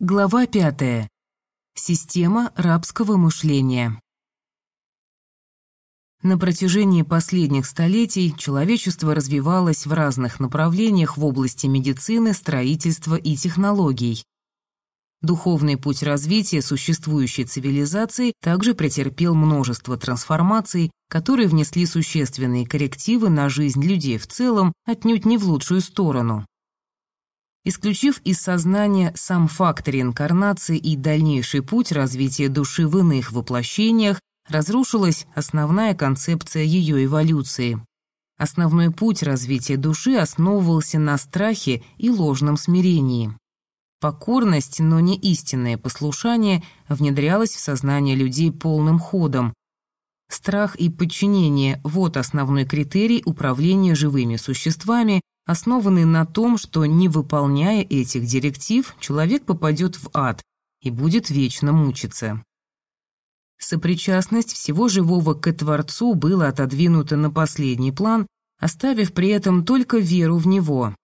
Глава пятая. Система рабского мышления. На протяжении последних столетий человечество развивалось в разных направлениях в области медицины, строительства и технологий. Духовный путь развития существующей цивилизации также претерпел множество трансформаций, которые внесли существенные коррективы на жизнь людей в целом, отнюдь не в лучшую сторону. Исключив из сознания сам факт реинкарнации и дальнейший путь развития души в иных воплощениях, разрушилась основная концепция ее эволюции. Основной путь развития души основывался на страхе и ложном смирении. Покорность, но не истинное послушание внедрялось в сознание людей полным ходом. Страх и подчинение – вот основной критерий управления живыми существами, основанный на том, что, не выполняя этих директив, человек попадет в ад и будет вечно мучиться. Сопричастность всего живого к Творцу была отодвинута на последний план, оставив при этом только веру в Него.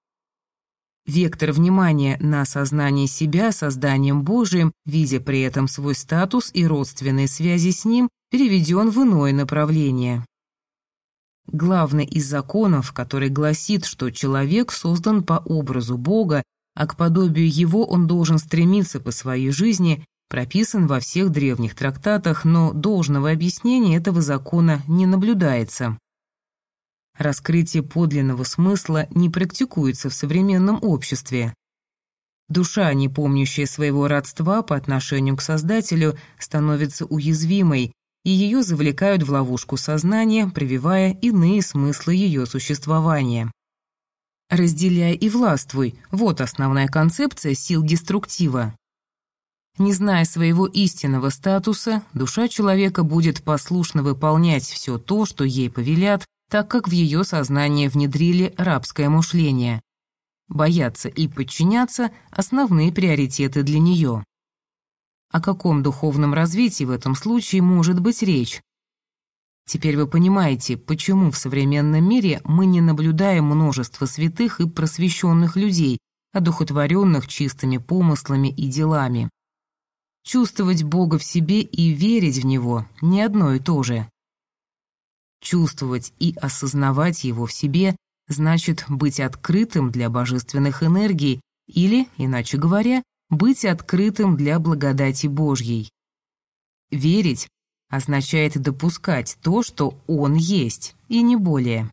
Вектор внимания на сознание себя созданием Божиим, видя при этом свой статус и родственные связи с Ним, переведен в иное направление. Главный из законов, который гласит, что человек создан по образу Бога, а к подобию его он должен стремиться по своей жизни, прописан во всех древних трактатах, но должного объяснения этого закона не наблюдается. Раскрытие подлинного смысла не практикуется в современном обществе. Душа, не помнящая своего родства по отношению к Создателю, становится уязвимой, и ее завлекают в ловушку сознания, прививая иные смыслы ее существования. «Разделяй и властвуй» — вот основная концепция сил деструктива. Не зная своего истинного статуса, душа человека будет послушно выполнять все то, что ей повелят, так как в ее сознание внедрили рабское мышление. Бояться и подчиняться – основные приоритеты для нее. О каком духовном развитии в этом случае может быть речь? Теперь вы понимаете, почему в современном мире мы не наблюдаем множество святых и просвещенных людей, одухотворенных чистыми помыслами и делами. Чувствовать Бога в себе и верить в Него – не одно и то же. Чувствовать и осознавать Его в себе значит быть открытым для божественных энергий или, иначе говоря, быть открытым для благодати Божьей. Верить означает допускать то, что Он есть, и не более.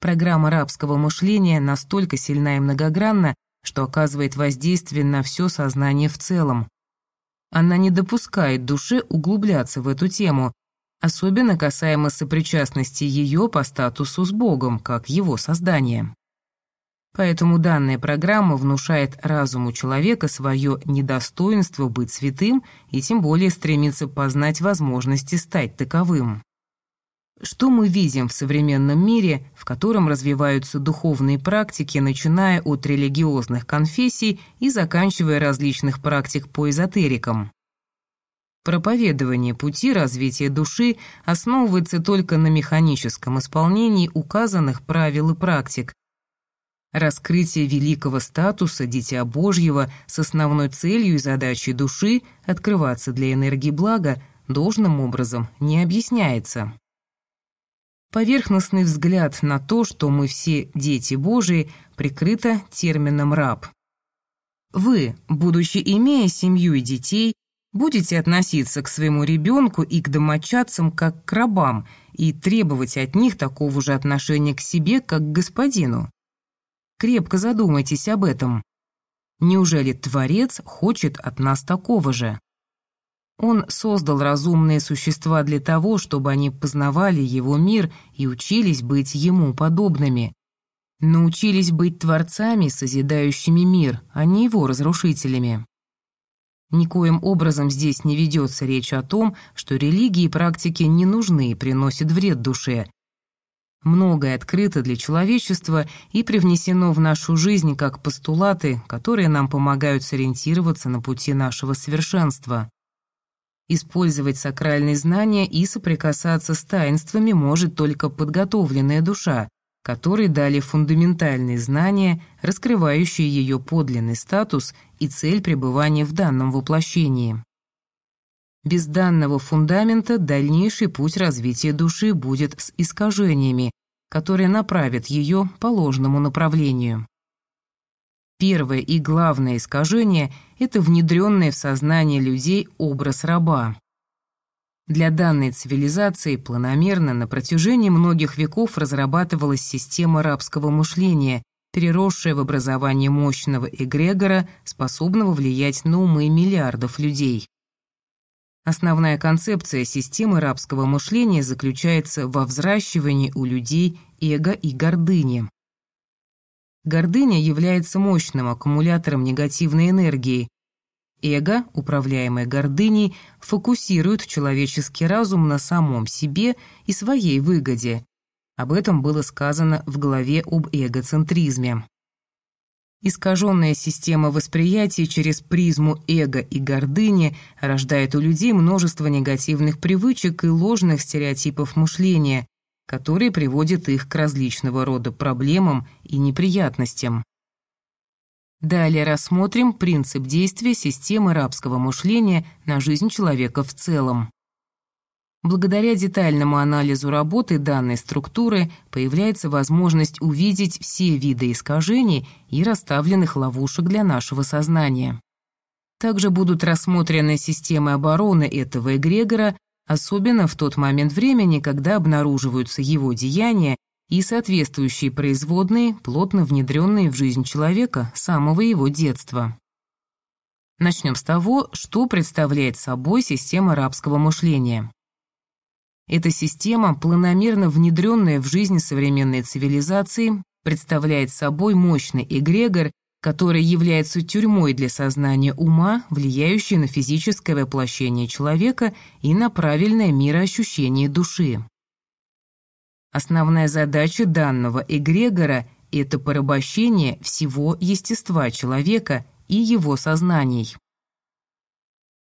Программа рабского мышления настолько сильна и многогранна, что оказывает воздействие на все сознание в целом. Она не допускает душе углубляться в эту тему, особенно касаемо сопричастности ее по статусу с Богом, как его создания. Поэтому данная программа внушает разуму человека свое недостоинство быть святым и тем более стремится познать возможности стать таковым. Что мы видим в современном мире, в котором развиваются духовные практики, начиная от религиозных конфессий и заканчивая различных практик по эзотерикам? Проповедование пути развития души основывается только на механическом исполнении указанных правил и практик, Раскрытие великого статуса Дитя Божьего с основной целью и задачей души открываться для энергии блага должным образом не объясняется. Поверхностный взгляд на то, что мы все дети Божии, прикрыто термином «раб». Вы, будучи имея семью и детей, будете относиться к своему ребенку и к домочадцам как к рабам и требовать от них такого же отношения к себе, как к господину. Крепко задумайтесь об этом. Неужели Творец хочет от нас такого же? Он создал разумные существа для того, чтобы они познавали его мир и учились быть ему подобными. Научились быть творцами, созидающими мир, а не его разрушителями. Никоим образом здесь не ведется речь о том, что религии и практики не нужны и приносят вред душе, Многое открыто для человечества и привнесено в нашу жизнь как постулаты, которые нам помогают сориентироваться на пути нашего совершенства. Использовать сакральные знания и соприкасаться с таинствами может только подготовленная душа, которой дали фундаментальные знания, раскрывающие ее подлинный статус и цель пребывания в данном воплощении. Без данного фундамента дальнейший путь развития души будет с искажениями, которые направят ее по ложному направлению. Первое и главное искажение – это внедренный в сознание людей образ раба. Для данной цивилизации планомерно на протяжении многих веков разрабатывалась система рабского мышления, переросшая в образование мощного эгрегора, способного влиять на умы миллиардов людей. Основная концепция системы рабского мышления заключается во взращивании у людей эго и гордыни. Гордыня является мощным аккумулятором негативной энергии. Эго, управляемое гордыней, фокусирует человеческий разум на самом себе и своей выгоде. Об этом было сказано в главе об эгоцентризме. Искаженная система восприятия через призму эго и гордыни рождает у людей множество негативных привычек и ложных стереотипов мышления, которые приводят их к различного рода проблемам и неприятностям. Далее рассмотрим принцип действия системы рабского мышления на жизнь человека в целом. Благодаря детальному анализу работы данной структуры появляется возможность увидеть все виды искажений и расставленных ловушек для нашего сознания. Также будут рассмотрены системы обороны этого эгрегора, особенно в тот момент времени, когда обнаруживаются его деяния и соответствующие производные, плотно внедренные в жизнь человека с самого его детства. Начнем с того, что представляет собой система рабского мышления. Эта система, планомерно внедренная в жизнь современной цивилизации, представляет собой мощный эгрегор, который является тюрьмой для сознания ума, влияющей на физическое воплощение человека и на правильное мироощущение души. Основная задача данного эгрегора – это порабощение всего естества человека и его сознаний.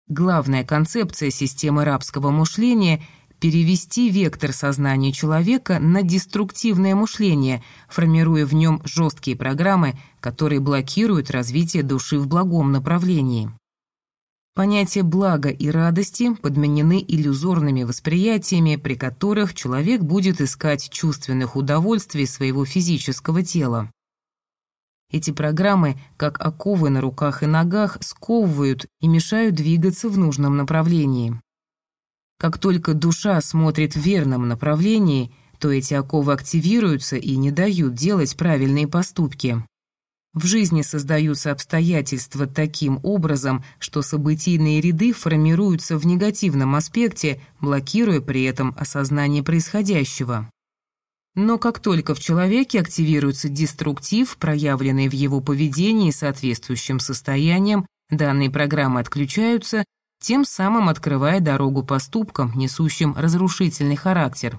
Главная концепция системы рабского мышления – перевести вектор сознания человека на деструктивное мышление, формируя в нем жесткие программы, которые блокируют развитие души в благом направлении. Понятия блага и радости подменены иллюзорными восприятиями, при которых человек будет искать чувственных удовольствий своего физического тела. Эти программы, как оковы на руках и ногах, сковывают и мешают двигаться в нужном направлении. Как только душа смотрит в верном направлении, то эти оковы активируются и не дают делать правильные поступки. В жизни создаются обстоятельства таким образом, что событийные ряды формируются в негативном аспекте, блокируя при этом осознание происходящего. Но как только в человеке активируется деструктив, проявленный в его поведении соответствующим состоянием, данные программы отключаются, тем самым открывая дорогу поступкам, несущим разрушительный характер.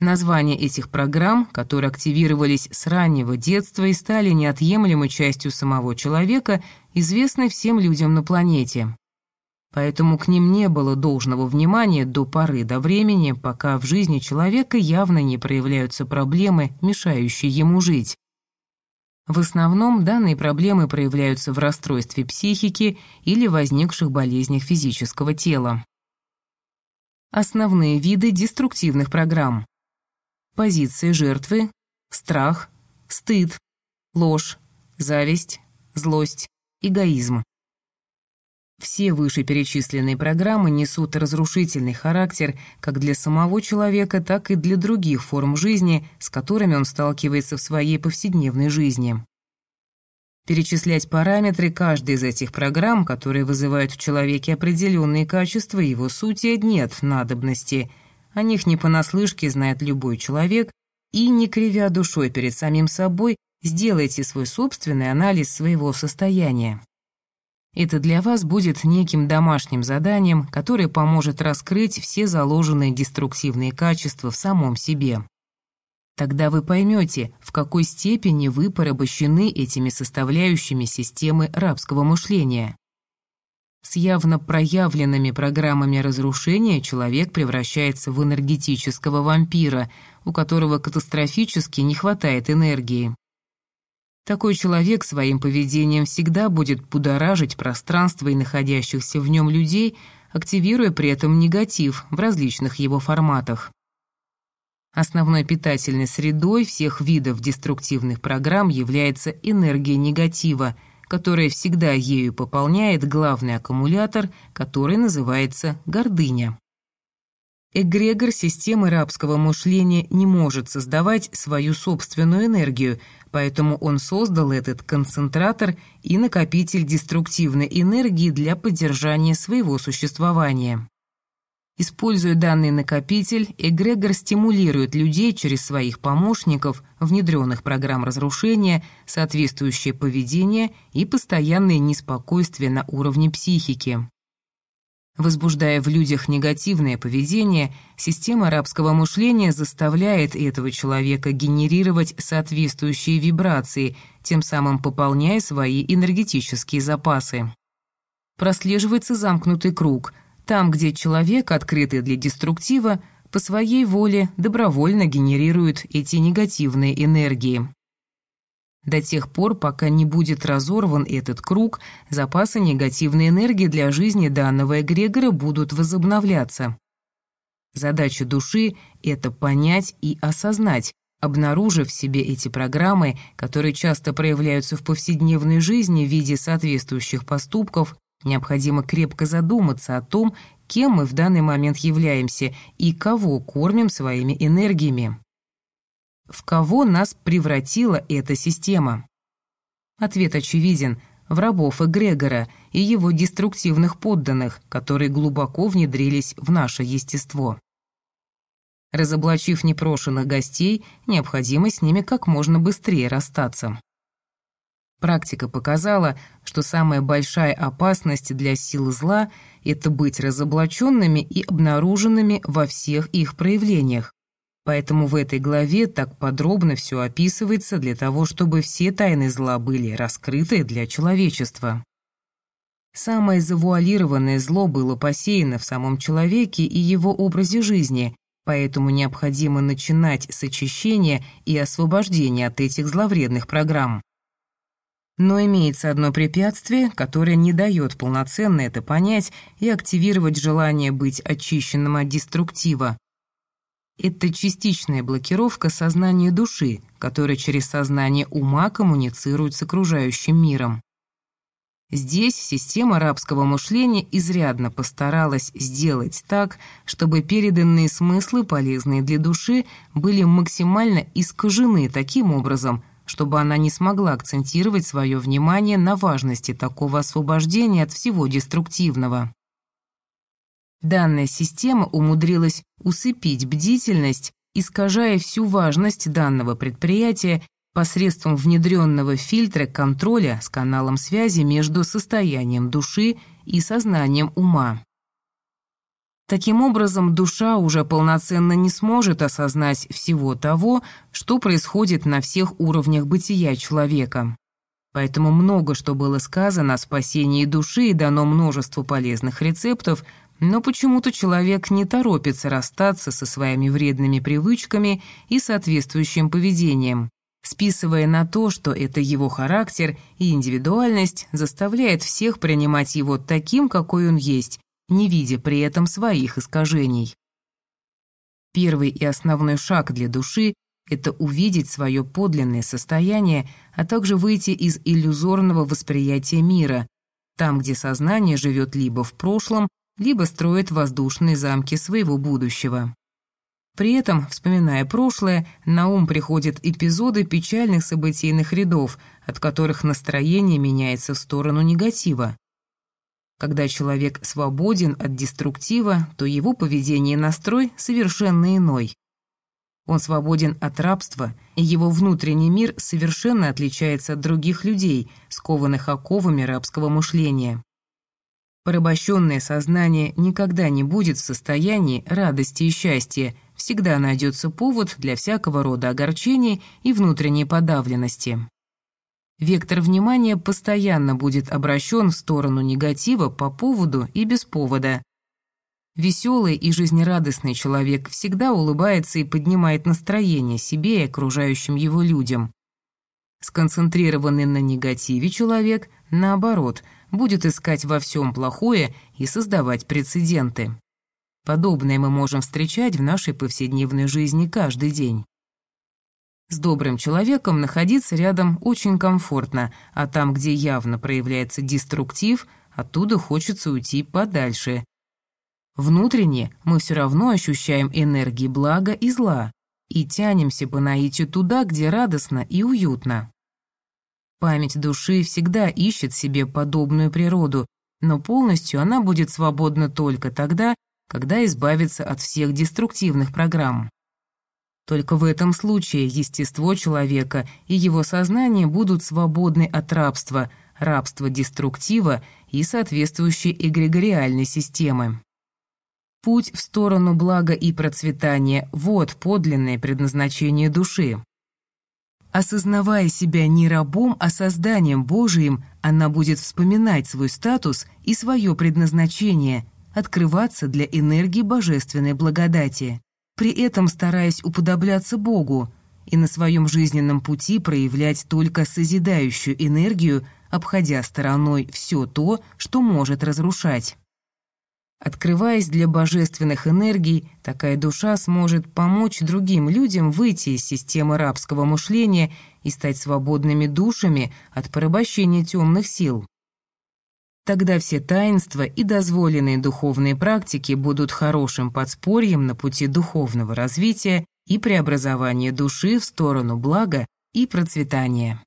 Названия этих программ, которые активировались с раннего детства и стали неотъемлемой частью самого человека, известны всем людям на планете. Поэтому к ним не было должного внимания до поры до времени, пока в жизни человека явно не проявляются проблемы, мешающие ему жить. В основном данные проблемы проявляются в расстройстве психики или возникших болезнях физического тела. Основные виды деструктивных программ. Позиции жертвы, страх, стыд, ложь, зависть, злость, эгоизм. Все вышеперечисленные программы несут разрушительный характер как для самого человека, так и для других форм жизни, с которыми он сталкивается в своей повседневной жизни. Перечислять параметры каждой из этих программ, которые вызывают в человеке определенные качества его сути, нет надобности. О них не понаслышке знает любой человек, и, не кривя душой перед самим собой, сделайте свой собственный анализ своего состояния. Это для вас будет неким домашним заданием, которое поможет раскрыть все заложенные деструктивные качества в самом себе. Тогда вы поймете, в какой степени вы порабощены этими составляющими системы рабского мышления. С явно проявленными программами разрушения человек превращается в энергетического вампира, у которого катастрофически не хватает энергии. Такой человек своим поведением всегда будет будоражить пространство и находящихся в нем людей, активируя при этом негатив в различных его форматах. Основной питательной средой всех видов деструктивных программ является энергия негатива, которая всегда ею пополняет главный аккумулятор, который называется гордыня. Эгрегор системы рабского мышления не может создавать свою собственную энергию, поэтому он создал этот концентратор и накопитель деструктивной энергии для поддержания своего существования. Используя данный накопитель, эгрегор стимулирует людей через своих помощников, внедренных программ разрушения, соответствующее поведение и постоянное неспокойствие на уровне психики. Возбуждая в людях негативное поведение, система арабского мышления заставляет этого человека генерировать соответствующие вибрации, тем самым пополняя свои энергетические запасы. Прослеживается замкнутый круг, там, где человек, открытый для деструктива, по своей воле добровольно генерирует эти негативные энергии. До тех пор, пока не будет разорван этот круг, запасы негативной энергии для жизни данного эгрегора будут возобновляться. Задача души — это понять и осознать, обнаружив в себе эти программы, которые часто проявляются в повседневной жизни в виде соответствующих поступков, необходимо крепко задуматься о том, кем мы в данный момент являемся и кого кормим своими энергиями. В кого нас превратила эта система? Ответ очевиден – в рабов эгрегора и его деструктивных подданных, которые глубоко внедрились в наше естество. Разоблачив непрошенных гостей, необходимо с ними как можно быстрее расстаться. Практика показала, что самая большая опасность для сил зла – это быть разоблаченными и обнаруженными во всех их проявлениях, Поэтому в этой главе так подробно все описывается для того, чтобы все тайны зла были раскрыты для человечества. Самое завуалированное зло было посеяно в самом человеке и его образе жизни, поэтому необходимо начинать с очищения и освобождения от этих зловредных программ. Но имеется одно препятствие, которое не дает полноценно это понять и активировать желание быть очищенным от деструктива, это частичная блокировка сознания души, которая через сознание ума коммуницирует с окружающим миром. Здесь система арабского мышления изрядно постаралась сделать так, чтобы переданные смыслы, полезные для души, были максимально искажены таким образом, чтобы она не смогла акцентировать свое внимание на важности такого освобождения от всего деструктивного. Данная система умудрилась усыпить бдительность, искажая всю важность данного предприятия посредством внедренного фильтра контроля с каналом связи между состоянием души и сознанием ума. Таким образом, душа уже полноценно не сможет осознать всего того, что происходит на всех уровнях бытия человека. Поэтому много что было сказано о спасении души и дано множество полезных рецептов, но почему-то человек не торопится расстаться со своими вредными привычками и соответствующим поведением, списывая на то, что это его характер и индивидуальность заставляет всех принимать его таким, какой он есть, не видя при этом своих искажений. Первый и основной шаг для души – это увидеть свое подлинное состояние, а также выйти из иллюзорного восприятия мира, там, где сознание живет либо в прошлом, либо строит воздушные замки своего будущего. При этом, вспоминая прошлое, на ум приходят эпизоды печальных событийных рядов, от которых настроение меняется в сторону негатива. Когда человек свободен от деструктива, то его поведение и настрой совершенно иной. Он свободен от рабства, и его внутренний мир совершенно отличается от других людей, скованных оковами рабского мышления. Порабощенное сознание никогда не будет в состоянии радости и счастья, всегда найдется повод для всякого рода огорчений и внутренней подавленности. Вектор внимания постоянно будет обращен в сторону негатива по поводу и без повода. Веселый и жизнерадостный человек всегда улыбается и поднимает настроение себе и окружающим его людям. Сконцентрированный на негативе человек, наоборот, будет искать во всем плохое и создавать прецеденты. Подобное мы можем встречать в нашей повседневной жизни каждый день. С добрым человеком находиться рядом очень комфортно, а там, где явно проявляется деструктив, оттуда хочется уйти подальше. Внутренне мы все равно ощущаем энергии блага и зла и тянемся по наитию туда, где радостно и уютно. Память души всегда ищет себе подобную природу, но полностью она будет свободна только тогда, когда избавится от всех деструктивных программ. Только в этом случае естество человека и его сознание будут свободны от рабства, рабства деструктива и соответствующей эгрегориальной системы. Путь в сторону блага и процветания – вот подлинное предназначение души. Осознавая себя не рабом, а созданием Божиим, она будет вспоминать свой статус и свое предназначение, открываться для энергии божественной благодати, при этом стараясь уподобляться Богу и на своем жизненном пути проявлять только созидающую энергию, обходя стороной все то, что может разрушать. Открываясь для божественных энергий, такая душа сможет помочь другим людям выйти из системы рабского мышления и стать свободными душами от порабощения темных сил. Тогда все таинства и дозволенные духовные практики будут хорошим подспорьем на пути духовного развития и преобразования души в сторону блага и процветания.